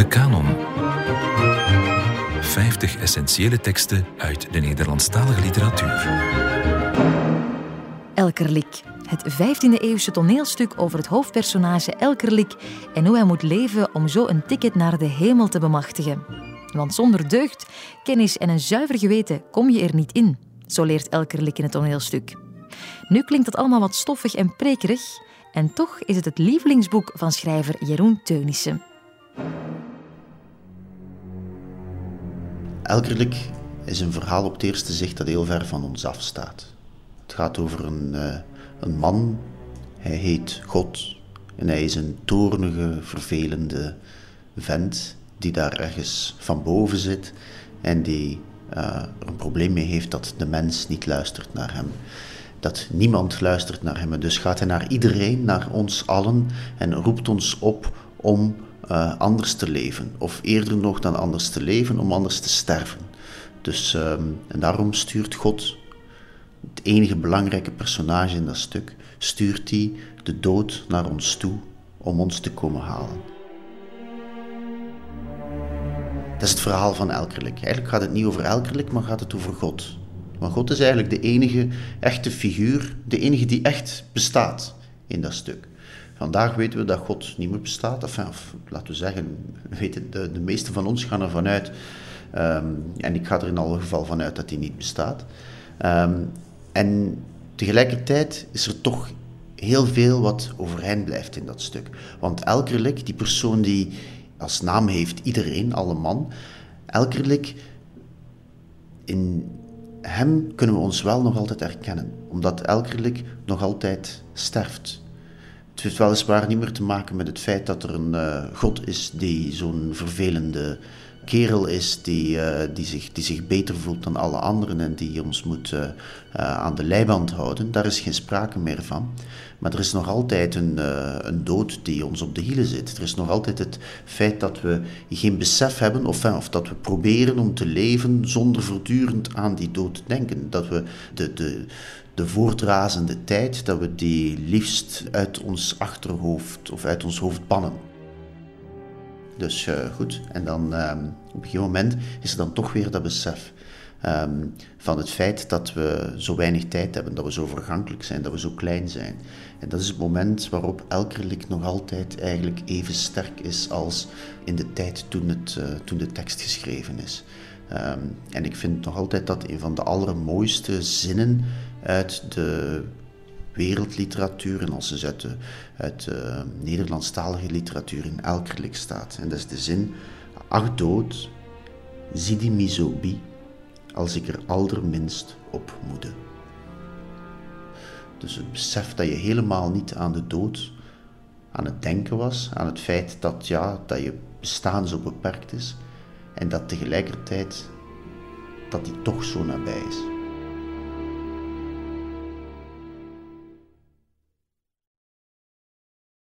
De Canon. 50 essentiële teksten uit de Nederlandstalige literatuur. Elkerlik. Het 15e-eeuwse toneelstuk over het hoofdpersonage Elkerlik en hoe hij moet leven om zo een ticket naar de hemel te bemachtigen. Want zonder deugd, kennis en een zuiver geweten kom je er niet in, zo leert Elkerlik in het toneelstuk. Nu klinkt dat allemaal wat stoffig en prekerig, en toch is het het lievelingsboek van schrijver Jeroen Teunissen. Elkerlijk is een verhaal op het eerste zicht dat heel ver van ons afstaat. Het gaat over een, uh, een man, hij heet God en hij is een toornige, vervelende vent die daar ergens van boven zit en die uh, een probleem mee heeft dat de mens niet luistert naar hem. Dat niemand luistert naar hem. En dus gaat hij naar iedereen, naar ons allen en roept ons op om uh, anders te leven. Of eerder nog dan anders te leven, om anders te sterven. Dus, um, en daarom stuurt God, het enige belangrijke personage in dat stuk, stuurt hij de dood naar ons toe om ons te komen halen. Dat is het verhaal van Elkerlijk. Eigenlijk gaat het niet over Elkerlijk, maar gaat het over God. Maar God is eigenlijk de enige echte figuur, de enige die echt bestaat in dat stuk. Vandaag weten we dat God niet meer bestaat. Of laten we zeggen, weten de, de meeste van ons gaan ervan uit, um, en ik ga er in alle geval van uit dat hij niet bestaat. Um, en tegelijkertijd is er toch heel veel wat overeind blijft in dat stuk. Want elkerlijk, die persoon die als naam heeft iedereen, alle man, elkerlijk, in hem kunnen we ons wel nog altijd herkennen. Omdat elkerlijk nog altijd sterft. Het heeft weliswaar niet meer te maken met het feit dat er een uh, God is die zo'n vervelende kerel is, die, uh, die, zich, die zich beter voelt dan alle anderen en die ons moet uh, aan de leiband houden. Daar is geen sprake meer van. Maar er is nog altijd een, een dood die ons op de hielen zit. Er is nog altijd het feit dat we geen besef hebben, of, of dat we proberen om te leven zonder voortdurend aan die dood te denken. Dat we de, de, de voortrazende tijd, dat we die liefst uit ons achterhoofd of uit ons hoofd bannen. Dus uh, goed, en dan um, op een gegeven moment is er dan toch weer dat besef um, van het feit dat we zo weinig tijd hebben, dat we zo vergankelijk zijn, dat we zo klein zijn. En dat is het moment waarop elke lik nog altijd eigenlijk even sterk is als in de tijd toen, het, uh, toen de tekst geschreven is. Um, en ik vind nog altijd dat een van de allermooiste zinnen uit de wereldliteratuur en als eens uit de, de Nederlandstalige literatuur in elkerlijk staat. En dat is de zin, ach dood, zie die misobi, als ik er allerminst op moede. Dus het besef dat je helemaal niet aan de dood aan het denken was, aan het feit dat, ja, dat je bestaan zo beperkt is en dat tegelijkertijd dat die toch zo nabij is.